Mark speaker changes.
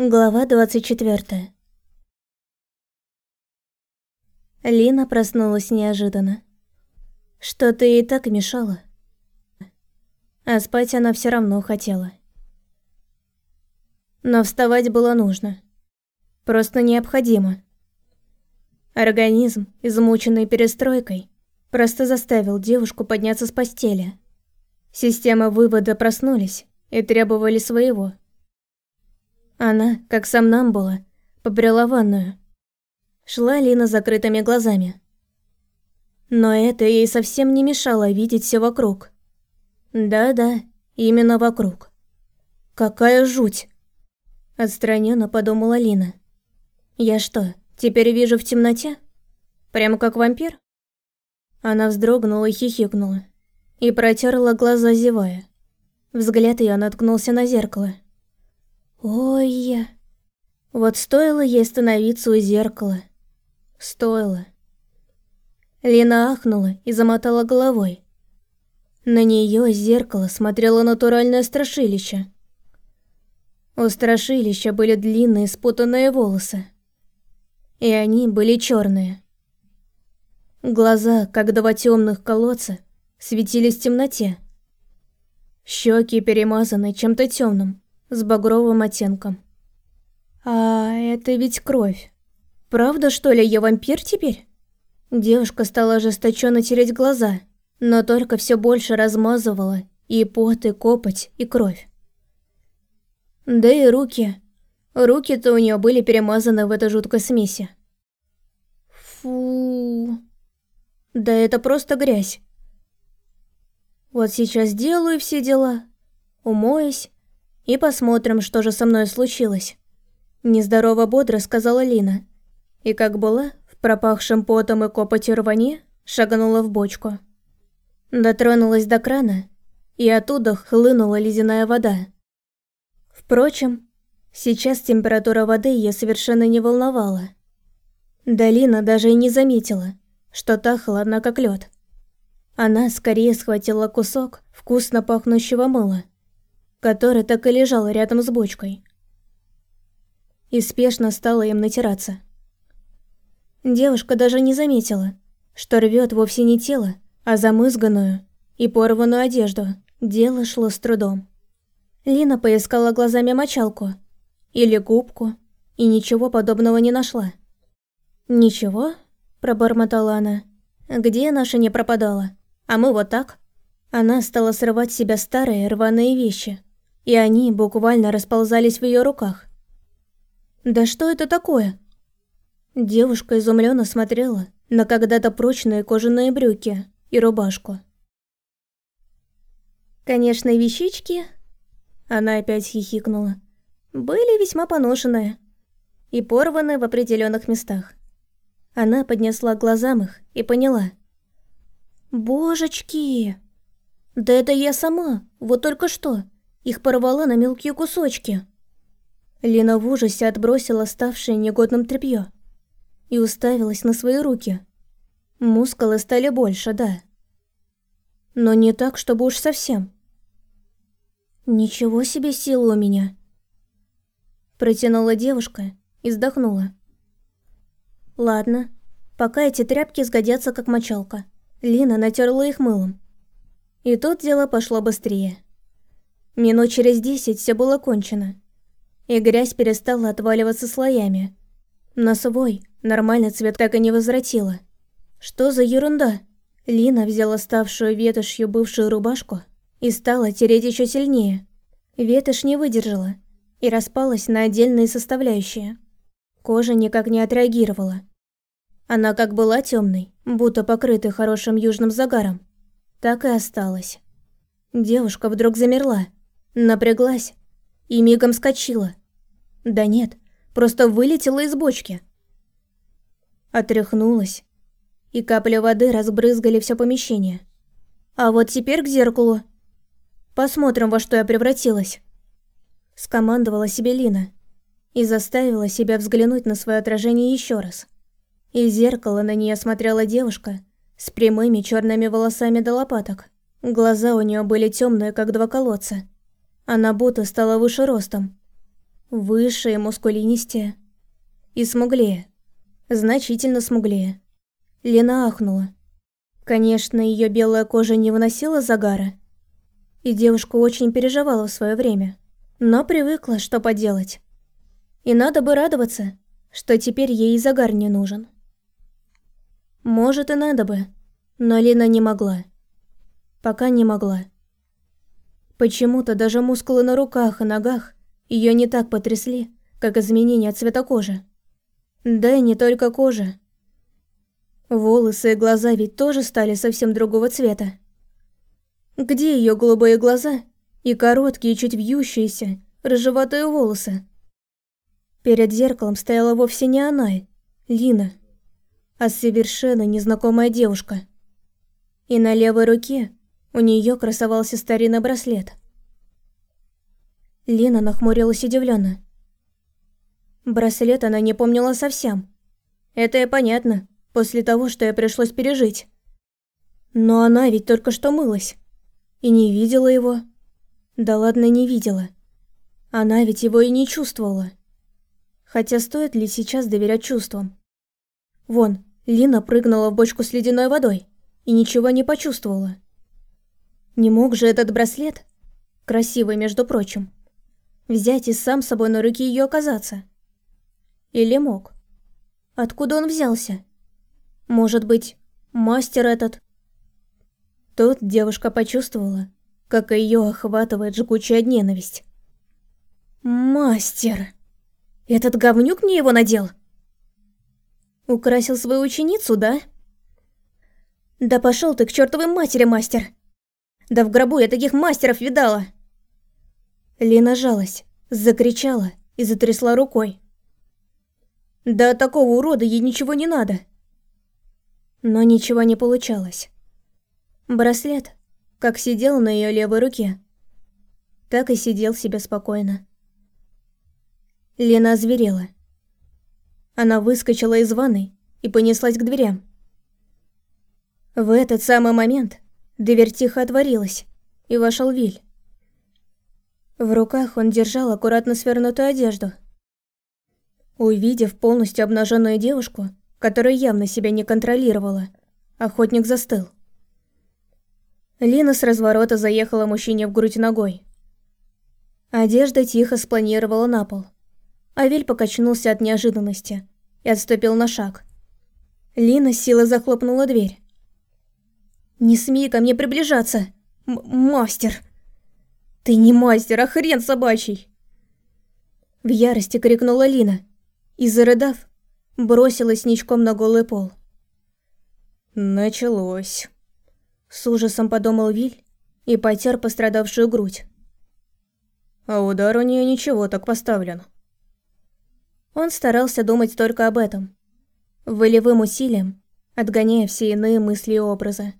Speaker 1: Глава 24 Лина проснулась неожиданно. Что-то ей так мешало. А спать она все равно хотела. Но вставать было нужно. Просто необходимо. Организм, измученный перестройкой, просто заставил девушку подняться с постели. Системы вывода проснулись и требовали своего – она, как сам нам была, побрела ванную. Шла Лина закрытыми глазами. Но это ей совсем не мешало видеть все вокруг. Да-да, именно вокруг. Какая жуть! Отстраненно подумала Лина. Я что, теперь вижу в темноте? Прямо как вампир? Она вздрогнула и хихикнула. И протерла глаза, зевая. Взгляд ее наткнулся на зеркало. Ой, вот стоило ей становиться у зеркала. Стоило. Лина ахнула и замотала головой. На нее зеркало смотрело натуральное страшилище. У страшилища были длинные спутанные волосы. И они были черные. Глаза, как два темных колодца, светились в темноте. Щеки перемазаны чем-то темным с багровым оттенком. А это ведь кровь. Правда, что ли, я вампир теперь? Девушка стала ожесточенно тереть глаза, но только все больше размазывала и пот, и копоть, и кровь. Да и руки. Руки-то у нее были перемазаны в этой жуткой смеси. Фу. Да это просто грязь. Вот сейчас делаю все дела, умоюсь, и посмотрим, что же со мной случилось. Нездорово бодро сказала Лина. И как была, в пропахшем потом и копотью рване, шагнула в бочку. Дотронулась до крана, и оттуда хлынула ледяная вода. Впрочем, сейчас температура воды ее совершенно не волновала. Долина даже и не заметила, что та холодна как лед. Она скорее схватила кусок вкусно пахнущего мыла который так и лежал рядом с бочкой. И спешно стала им натираться. Девушка даже не заметила, что рвет вовсе не тело, а замызганную и порванную одежду. Дело шло с трудом. Лина поискала глазами мочалку или губку и ничего подобного не нашла. «Ничего?» – пробормотала она. «Где наша не пропадала? А мы вот так?» Она стала срывать с себя старые рваные вещи – и они буквально расползались в ее руках. «Да что это такое?» Девушка изумленно смотрела на когда-то прочные кожаные брюки и рубашку. Конечно, вещички, она опять хихикнула, были весьма поношенные и порваны в определенных местах. Она поднесла глазам их и поняла. «Божечки! Да это я сама, вот только что!» Их порвала на мелкие кусочки. Лена в ужасе отбросила ставшее негодным тряпье и уставилась на свои руки. Мускулы стали больше, да. Но не так, чтобы уж совсем. «Ничего себе сила у меня!» Протянула девушка и вздохнула. «Ладно, пока эти тряпки сгодятся как мочалка». Лина натерла их мылом. И тут дело пошло быстрее. Минут через десять все было кончено. И грязь перестала отваливаться слоями. Но свой, нормальный цвет так и не возвратила. Что за ерунда? Лина взяла ставшую ветошью бывшую рубашку и стала тереть еще сильнее. Ветошь не выдержала и распалась на отдельные составляющие. Кожа никак не отреагировала. Она как была темной, будто покрытой хорошим южным загаром, так и осталась. Девушка вдруг замерла Напряглась и мигом скочила. Да нет, просто вылетела из бочки. Отряхнулась, и капли воды разбрызгали все помещение. А вот теперь к зеркалу. Посмотрим, во что я превратилась. Скомандовала себе Лина и заставила себя взглянуть на свое отражение еще раз. Из зеркала на нее смотрела девушка с прямыми черными волосами до лопаток. Глаза у нее были темные, как два колодца. Она будто стала выше ростом. Выше и мускулинистее. И смуглее. Значительно смуглее. Лена ахнула. Конечно, ее белая кожа не выносила загара. И девушка очень переживала в свое время. Но привыкла, что поделать. И надо бы радоваться, что теперь ей загар не нужен. Может и надо бы, но Лена не могла. Пока не могла. Почему-то даже мускулы на руках и ногах ее не так потрясли, как изменение цвета кожи. Да и не только кожа. Волосы и глаза ведь тоже стали совсем другого цвета. Где ее голубые глаза и короткие, чуть вьющиеся, рыжеватые волосы? Перед зеркалом стояла вовсе не она, Лина, а совершенно незнакомая девушка. И на левой руке у нее красовался старинный браслет. Лина нахмурилась удивленно. Браслет она не помнила совсем. Это и понятно, после того, что ей пришлось пережить. Но она ведь только что мылась. И не видела его. Да ладно, не видела. Она ведь его и не чувствовала. Хотя стоит ли сейчас доверять чувствам? Вон, Лина прыгнула в бочку с ледяной водой и ничего не почувствовала. Не мог же этот браслет, красивый, между прочим, взять и сам собой на руки ее оказаться? Или мог? Откуда он взялся? Может быть, мастер этот? Тут девушка почувствовала, как ее охватывает жгучая ненависть. «Мастер!» Этот говнюк мне его надел? Украсил свою ученицу, да? Да пошел ты к чертовой матери, мастер! Да в гробу я таких мастеров видала! Лена жалась, закричала и затрясла рукой. Да такого урода ей ничего не надо. Но ничего не получалось. Браслет, как сидел на ее левой руке, так и сидел себе спокойно. Лена озверела. Она выскочила из ванной и понеслась к дверям. В этот самый момент дверь тихо отворилась, и вошел Виль. В руках он держал аккуратно свернутую одежду. Увидев полностью обнаженную девушку, которая явно себя не контролировала, охотник застыл. Лина с разворота заехала мужчине в грудь ногой. Одежда тихо спланировала на пол. Авель покачнулся от неожиданности и отступил на шаг. Лина с силой захлопнула дверь. «Не смей ко мне приближаться, мастер!» «Ты не мастер, а хрен собачий!» В ярости крикнула Лина и, зарыдав, бросилась ничком на голый пол.
Speaker 2: «Началось», —
Speaker 1: с ужасом подумал Виль и потер пострадавшую грудь.
Speaker 2: «А удар у нее ничего так поставлен».
Speaker 1: Он старался думать только об этом, волевым усилием, отгоняя все иные мысли и образы.